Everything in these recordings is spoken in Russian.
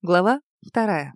Глава вторая.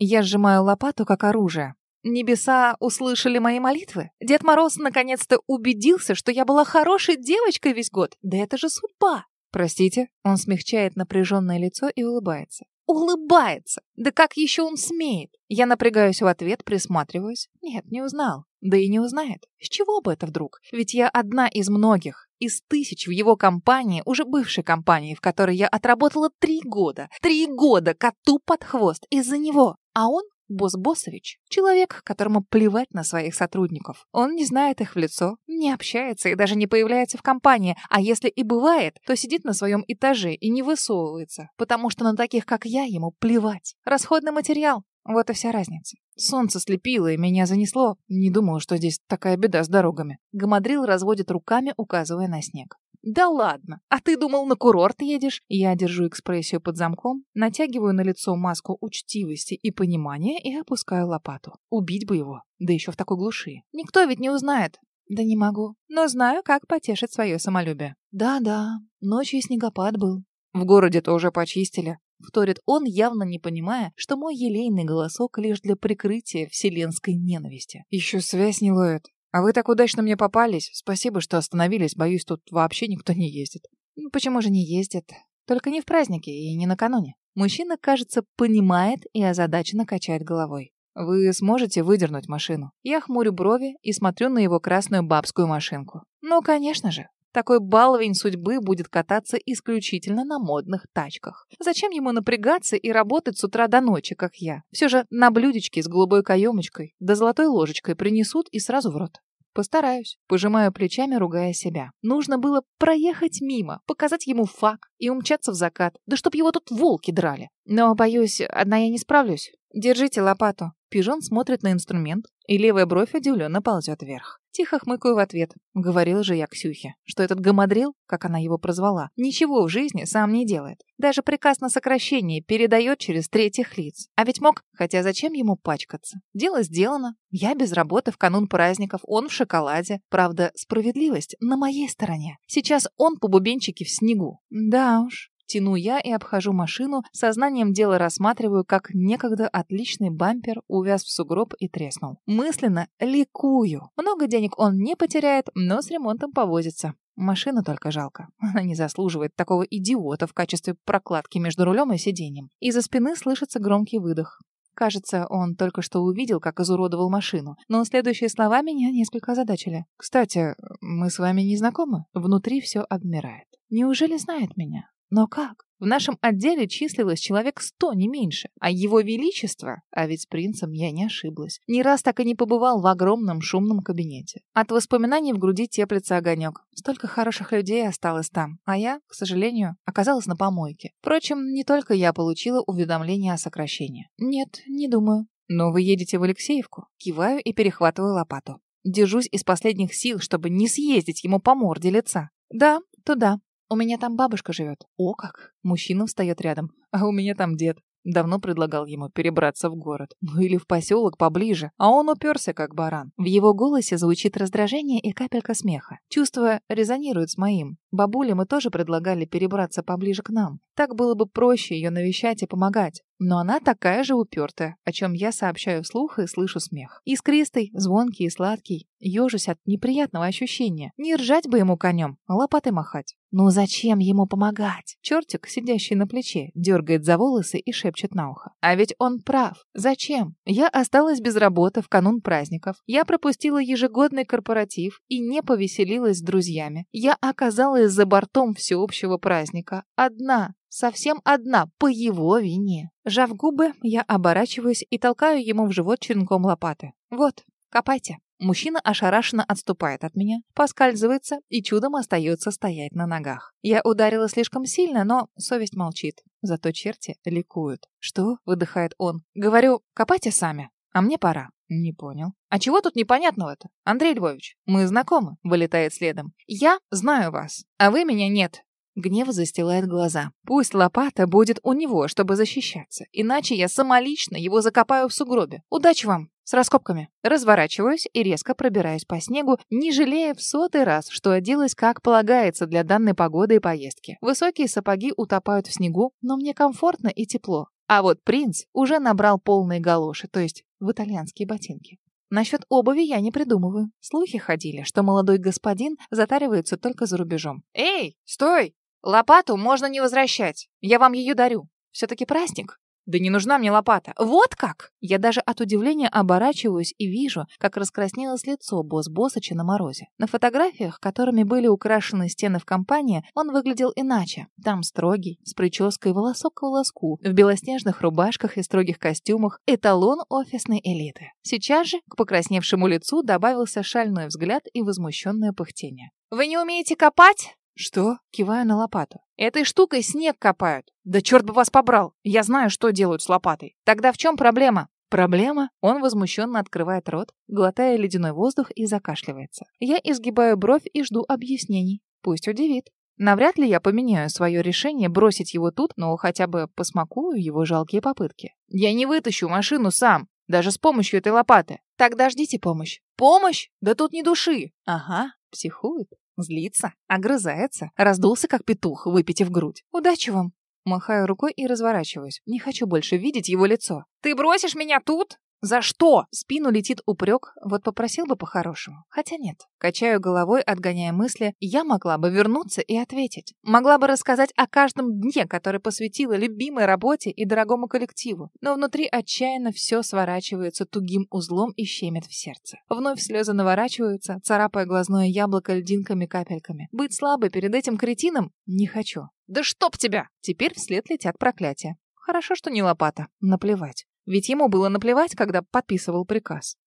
Я сжимаю лопату как оружие. Небеса услышали мои молитвы. Дед Мороз наконец-то убедился, что я была хорошей девочкой весь год. Да это же судьба. Простите, он смягчает напряженное лицо и улыбается. Улыбается! Да как еще он смеет? Я напрягаюсь в ответ, присматриваюсь. Нет, не узнал. Да и не узнает. С чего бы это вдруг? Ведь я одна из многих, из тысяч в его компании, уже бывшей компании, в которой я отработала три года. Три года коту под хвост из-за него. А он Босс Боссович — человек, которому плевать на своих сотрудников. Он не знает их в лицо, не общается и даже не появляется в компании, а если и бывает, то сидит на своем этаже и не высовывается, потому что на таких, как я, ему плевать. Расходный материал. Вот и вся разница. Солнце слепило, и меня занесло. Не думала, что здесь такая беда с дорогами. Гамадрил разводит руками, указывая на снег. «Да ладно! А ты думал, на курорт едешь?» Я держу экспрессию под замком, натягиваю на лицо маску учтивости и понимания и опускаю лопату. Убить бы его, да еще в такой глуши. Никто ведь не узнает. Да не могу, но знаю, как потешить свое самолюбие. Да-да, ночью снегопад был. В городе-то уже почистили. Вторит он, явно не понимая, что мой елейный голосок лишь для прикрытия вселенской ненависти. Еще связь не ловит. А вы так удачно мне попались. Спасибо, что остановились. Боюсь, тут вообще никто не ездит. Ну, почему же не ездит? Только не в празднике и не накануне. Мужчина, кажется, понимает и озадаченно качает головой. Вы сможете выдернуть машину? Я хмурю брови и смотрю на его красную бабскую машинку. Ну, конечно же. Такой баловень судьбы будет кататься исключительно на модных тачках. Зачем ему напрягаться и работать с утра до ночи, как я? Все же на блюдечке с голубой каемочкой да золотой ложечкой принесут и сразу в рот. Постараюсь. Пожимаю плечами, ругая себя. Нужно было проехать мимо, показать ему факт и умчаться в закат. Да чтоб его тут волки драли. Но, боюсь, одна я не справлюсь. Держите лопату. Пижон смотрит на инструмент, и левая бровь удивленно ползет вверх. Тихо хмыкаю в ответ. Говорил же я Ксюхе, что этот гамадрил, как она его прозвала, ничего в жизни сам не делает. Даже приказ на сокращение передает через третьих лиц. А ведь мог, хотя зачем ему пачкаться? Дело сделано. Я без работы в канун праздников, он в шоколаде. Правда, справедливость на моей стороне. Сейчас он по бубенчике в снегу. Да уж, Тяну я и обхожу машину, сознанием дела рассматриваю, как некогда отличный бампер увяз в сугроб и треснул. Мысленно ликую. Много денег он не потеряет, но с ремонтом повозится. Машину только жалко. Она не заслуживает такого идиота в качестве прокладки между рулем и сиденьем. Из-за спины слышится громкий выдох. Кажется, он только что увидел, как изуродовал машину, но следующие слова меня несколько озадачили. «Кстати, мы с вами не знакомы?» Внутри все обмирает. Неужели знает меня? Но как? В нашем отделе числилось человек сто, не меньше. А его величество, а ведь с принцем я не ошиблась, ни раз так и не побывал в огромном шумном кабинете. От воспоминаний в груди теплится огонек. Столько хороших людей осталось там, а я, к сожалению, оказалась на помойке. Впрочем, не только я получила уведомление о сокращении. Нет, не думаю. Но вы едете в Алексеевку? Киваю и перехватываю лопату. Держусь из последних сил, чтобы не съездить ему по морде лица. Да, туда. У меня там бабушка живет. О как! Мужчина встает рядом. А у меня там дед. Давно предлагал ему перебраться в город. Ну или в поселок поближе. А он уперся, как баран. В его голосе звучит раздражение и капелька смеха. Чувство резонирует с моим. Бабуле мы тоже предлагали перебраться поближе к нам. Так было бы проще ее навещать и помогать. Но она такая же упертая, о чем я сообщаю вслух и слышу смех. Искристый, звонкий и сладкий. Ежусь от неприятного ощущения. Не ржать бы ему конем, а лопатой махать. Ну зачем ему помогать? Чертик, сидящий на плече, дергает за волосы и шепчет на ухо. А ведь он прав. Зачем? Я осталась без работы в канун праздников. Я пропустила ежегодный корпоратив и не повеселилась с друзьями. Я оказалась за бортом всеобщего праздника. Одна, совсем одна, по его вине. Жав губы, я оборачиваюсь и толкаю ему в живот черенком лопаты. Вот, копайте. Мужчина ошарашенно отступает от меня, поскальзывается и чудом остается стоять на ногах. Я ударила слишком сильно, но совесть молчит. Зато черти ликуют. «Что?» — выдыхает он. «Говорю, копайте сами, а мне пора». «Не понял. А чего тут непонятного-то? Андрей Львович, мы знакомы», — вылетает следом. «Я знаю вас, а вы меня нет. Гнев застилает глаза. Пусть лопата будет у него, чтобы защищаться. Иначе я самолично его закопаю в сугробе. Удачи вам с раскопками. Разворачиваюсь и резко пробираюсь по снегу, не жалея в сотый раз, что оделась как полагается для данной погоды и поездки. Высокие сапоги утопают в снегу, но мне комфортно и тепло. А вот принц уже набрал полные галоши, то есть в итальянские ботинки. Насчет обуви я не придумываю. Слухи ходили, что молодой господин затаривается только за рубежом. «Эй, стой! Лопату можно не возвращать. Я вам ее дарю. Все-таки праздник. Да не нужна мне лопата. Вот как! Я даже от удивления оборачиваюсь и вижу, как раскраснелось лицо босс-боссача на морозе. На фотографиях, которыми были украшены стены в компании, он выглядел иначе. Там строгий, с прической волосок к волоску, в белоснежных рубашках и строгих костюмах, эталон офисной элиты. Сейчас же к покрасневшему лицу добавился шальной взгляд и возмущенное пыхтение. «Вы не умеете копать?» «Что?» — киваю на лопату. «Этой штукой снег копают. Да черт бы вас побрал. Я знаю, что делают с лопатой. Тогда в чем проблема?» «Проблема?» Он возмущенно открывает рот, глотая ледяной воздух и закашливается. Я изгибаю бровь и жду объяснений. Пусть удивит. Навряд ли я поменяю свое решение бросить его тут, но хотя бы посмакую его жалкие попытки. Я не вытащу машину сам, даже с помощью этой лопаты. Тогда ждите помощь. Помощь? Да тут ни души. Ага, психует. Злится, огрызается, раздулся, как петух, выпитив грудь. «Удачи вам!» Махаю рукой и разворачиваюсь. Не хочу больше видеть его лицо. «Ты бросишь меня тут?» «За что?» Спину летит упрек, вот попросил бы по-хорошему. Хотя нет. Качаю головой, отгоняя мысли. Я могла бы вернуться и ответить. Могла бы рассказать о каждом дне, который посвятила любимой работе и дорогому коллективу. Но внутри отчаянно все сворачивается тугим узлом и щемит в сердце. Вновь слезы наворачиваются, царапая глазное яблоко льдинками-капельками. Быть слабой перед этим кретином не хочу. «Да чтоб тебя!» Теперь вслед летят проклятия. Хорошо, что не лопата. Наплевать. Ведь ему было наплевать, когда подписывал приказ.